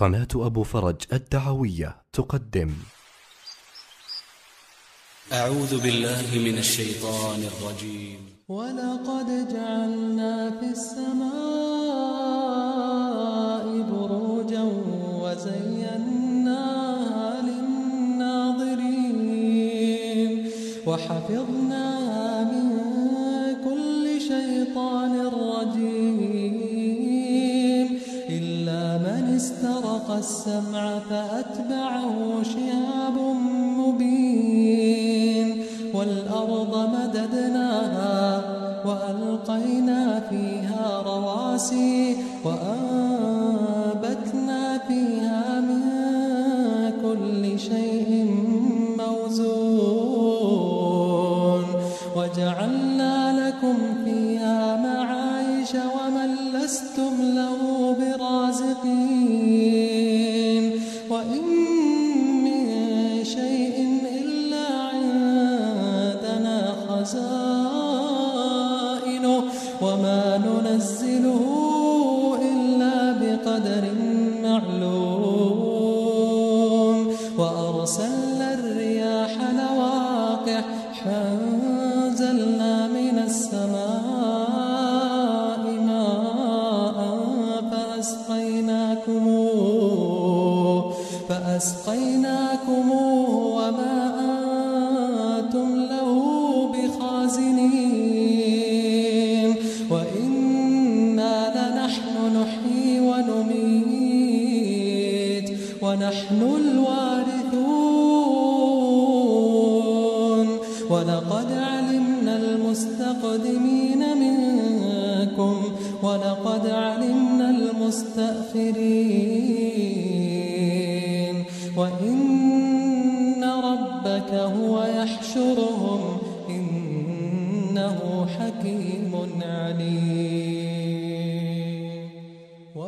قناة أبو فرج الدعوية تقدم. أعوذ بالله من الشيطان الرجيم. ولقد جعلنا في السماء بروجا وزيناها للناظرين. وحفظناها من كل شيطان رجيم. من استرق السمع فأتبعه شهاب مبين والأرض مددناها وألقينا فيها رواسي وأنبتنا خزائنه وما ننزله إلا بقدر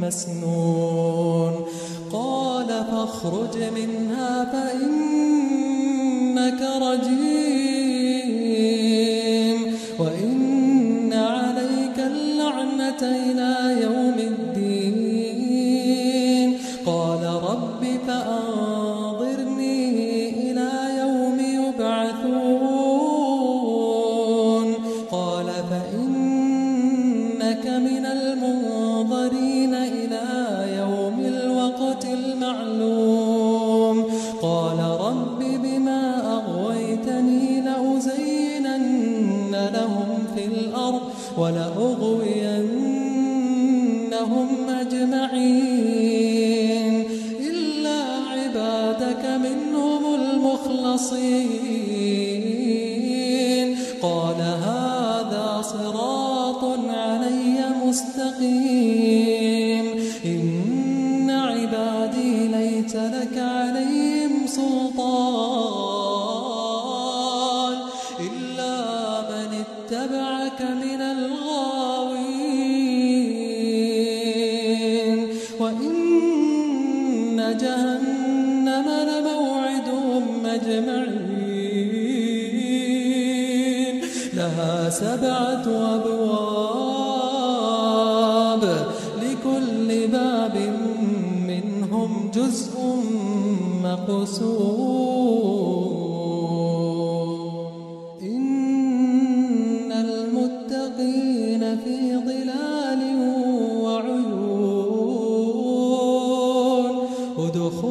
مسنون. قال فاخرج منها فإنك رجيم. وإن عليك اللعنة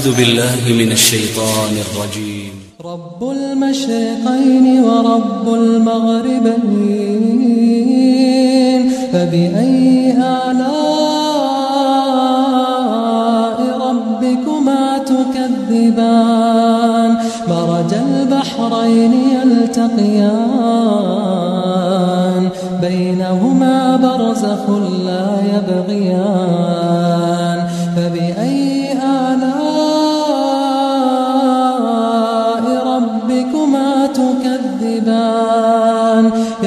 أعوذ بالله من الشيطان الرجيم. رب المشرقين ورب المغربين فبأي آلاء ربكما تكذبان؟ مرج البحرين يلتقيان بينهما برزخ لا يبغيان.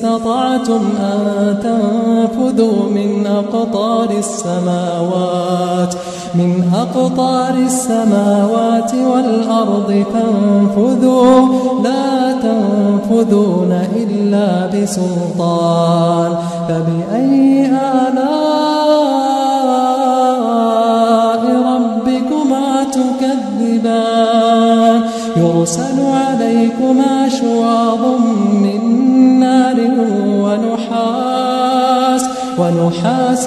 استطعتم أن تنفذوا من أقطار السماوات من أقطار السماوات والأرض فانفذوا لا تنفذون إلا بسلطان فبأي آلاء ربكما تكذبان؟ يرسل عليكما شواظ ونحاس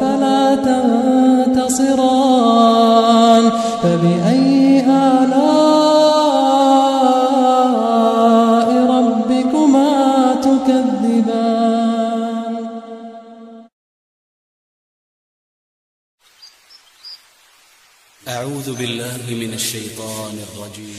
فلا تنتصران. فبأي آلاء ربكما تكذبان؟ أعوذ بالله من الشيطان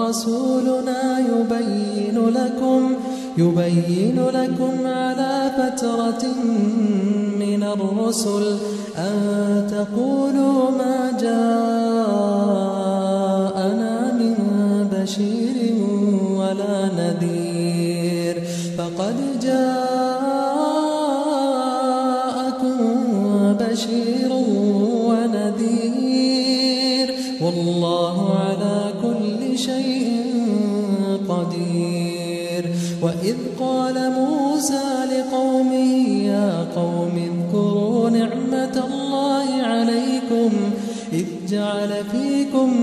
رسولنا يبين لكم يبين لكم على فترة من الرسل أن تقولوا ما جاءنا فيكم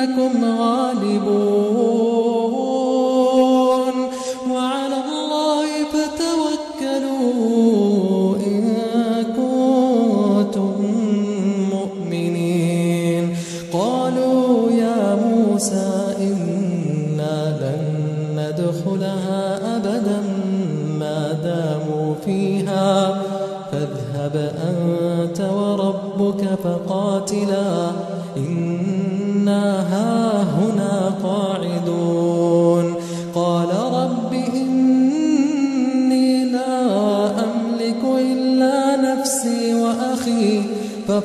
فإنكم غالبون.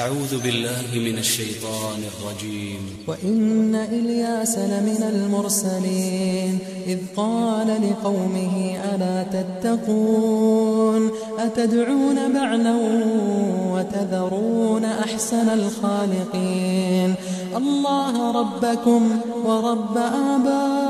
أعوذ بالله من الشيطان الرجيم. وإن إلياس لمن المرسلين إذ قال لقومه ألا تتقون أتدعون بعلا وتذرون أحسن الخالقين الله ربكم ورب آبائكم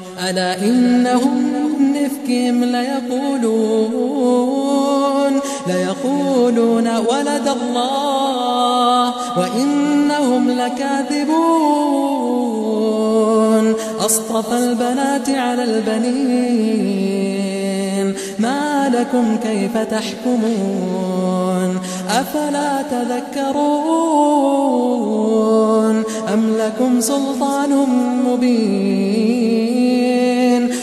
ألا إنهم من إفكهم ليقولون ليقولون ولد الله وإنهم لكاذبون. أصطفى البنات على البنين ما لكم كيف تحكمون؟ أفلا تذكرون أم لكم سلطان مبين؟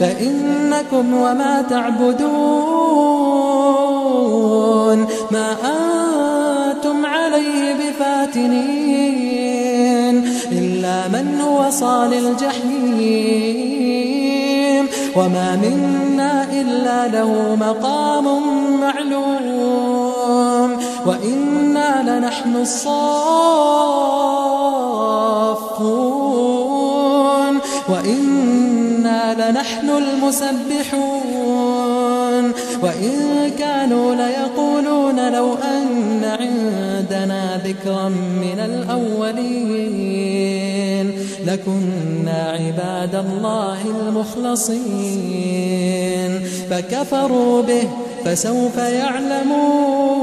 فإنكم وما تعبدون ما أنتم عليه بفاتنين إلا من هو صال الجحيم وما منا إلا له مقام معلوم وإنا لنحن الصافون لنحن المسبحون. وإن كانوا ليقولون لو أن عندنا ذكرا من الأولين لكنا عباد الله المخلصين. فكفروا به فسوف يعلمون.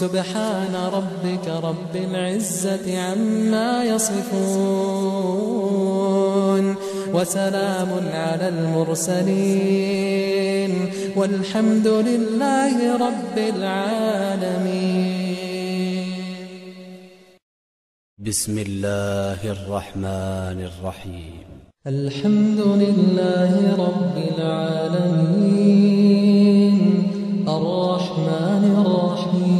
سبحان ربك رب العزة عما يصفون وسلام على المرسلين والحمد لله رب العالمين. بسم الله الرحمن الرحيم. الحمد لله رب العالمين. الرحمن الرحيم.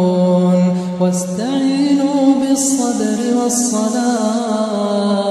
واستعينوا بالصبر والصلاة.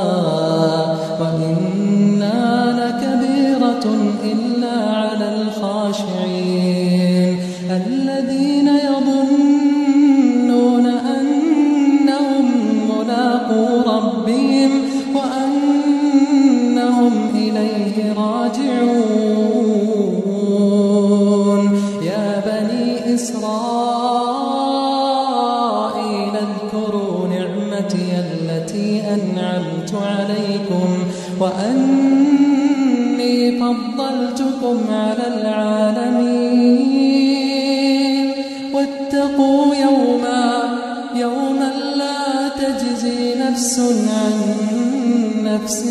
نفس عن نفس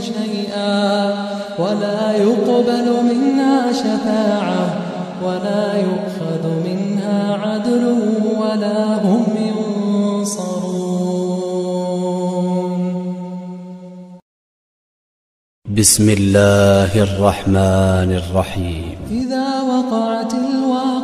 شيئا ولا يقبل منها شفاعة ولا يؤخذ منها عدل ولا هم ينصرون. بسم الله الرحمن الرحيم. إذا وقعت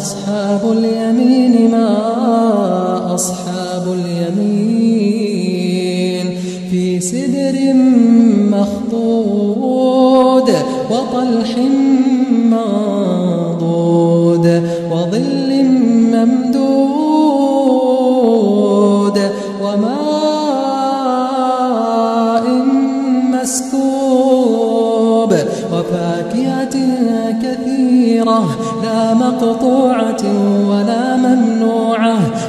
أصحاب اليمين ما أصحاب اليمين. في سدر مخضود وطلح منضود وظل ممدود وماء مسكوب. وفاكهة كثيرة لا ممنوعة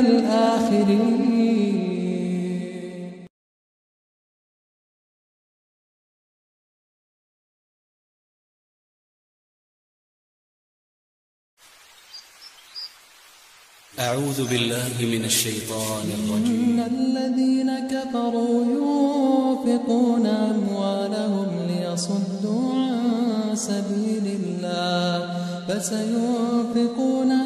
الآخرين. أعوذ بالله من الشيطان الرجيم. إن الذين كفروا ينفقون أموالهم ليصدوا عن سبيل الله فسينفقونها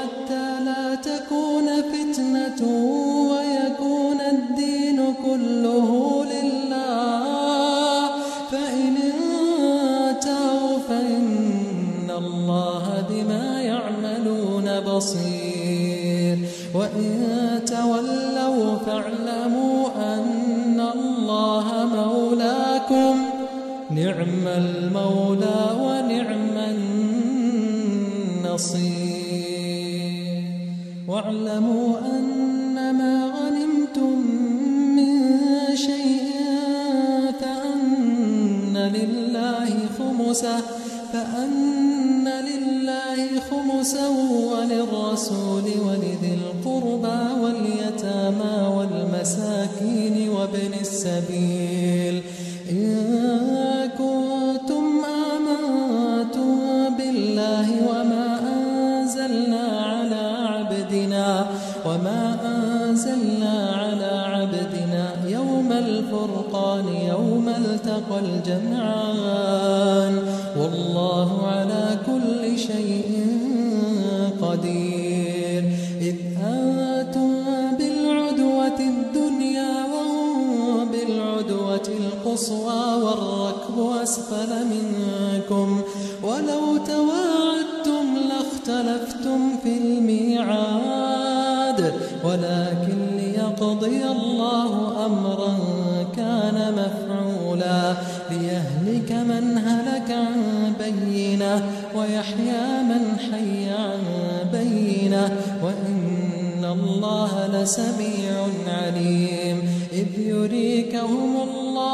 واعلموا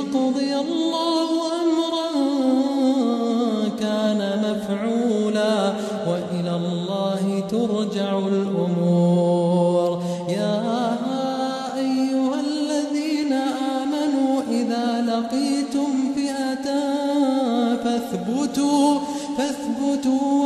ليقضي الله أمرا كان مفعولا وإلى الله ترجع الأمور. يا أيها الذين آمنوا إذا لقيتم فئة فاثبتوا تناجوا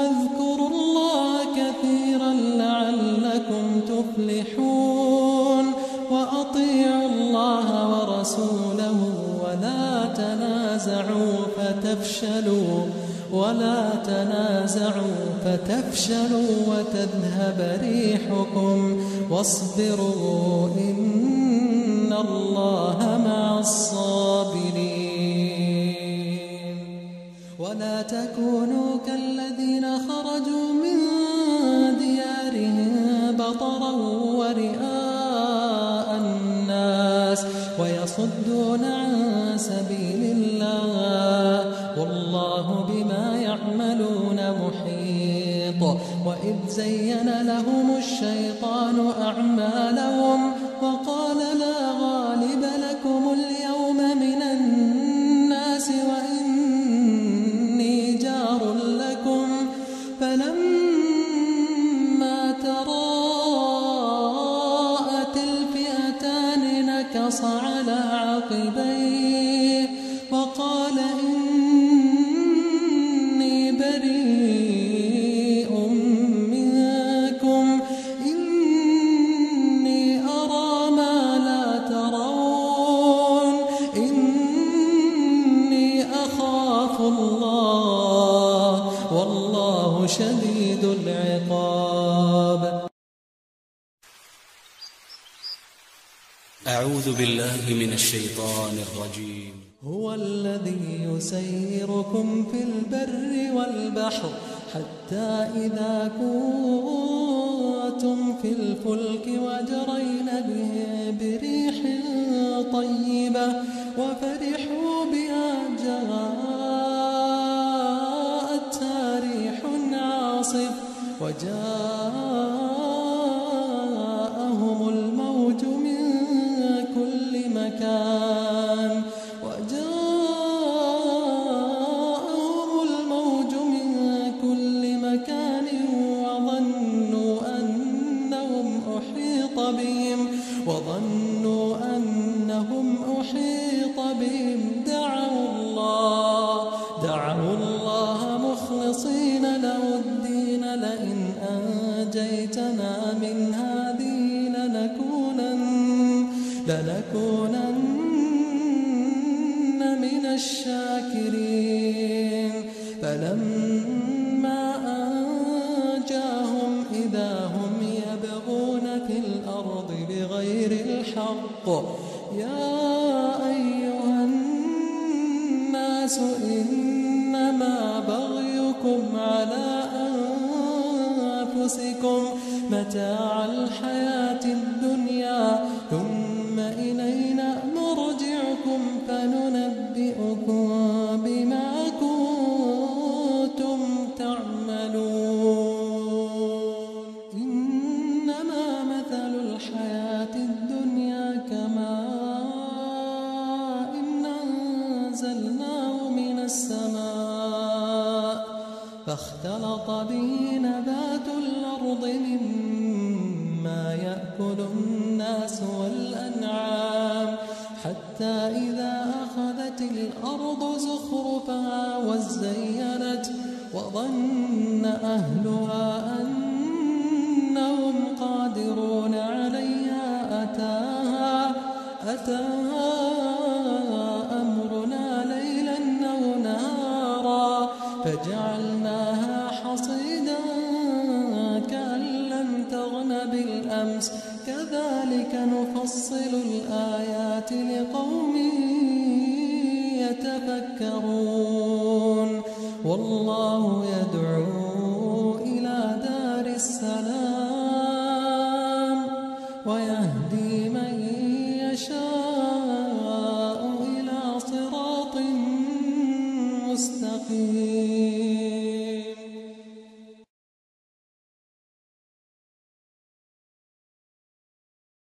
فتفشلوا ولا تنازعوا فتفشلوا وتذهب ريحكم. واصبروا إن الله مع الصابرين. ولا تكونوا كالذين خرجوا من ديارهم بطرا ورئاء الناس ويصدون عن سبيل الله. وإذ زين لهم الشيطان أعمالهم أعوذ بالله من الشيطان الرجيم. هو الذي يسيركم في البر والبحر حتى إذا كنتم في الفلك وجرين به بريح طيبة وفرحوا بها جاءتها ريح عاصف وجاءهم نبات الأرض مما يأكل الناس والأنعام حتى إذا أخذت الأرض زخرفها وزينت وظن أهلها أنهم قادرون عليها أتاها أتاها أمرنا ليلا أو نهارا فجعلناها نفصل الآيات لقوم يتفكرون. والله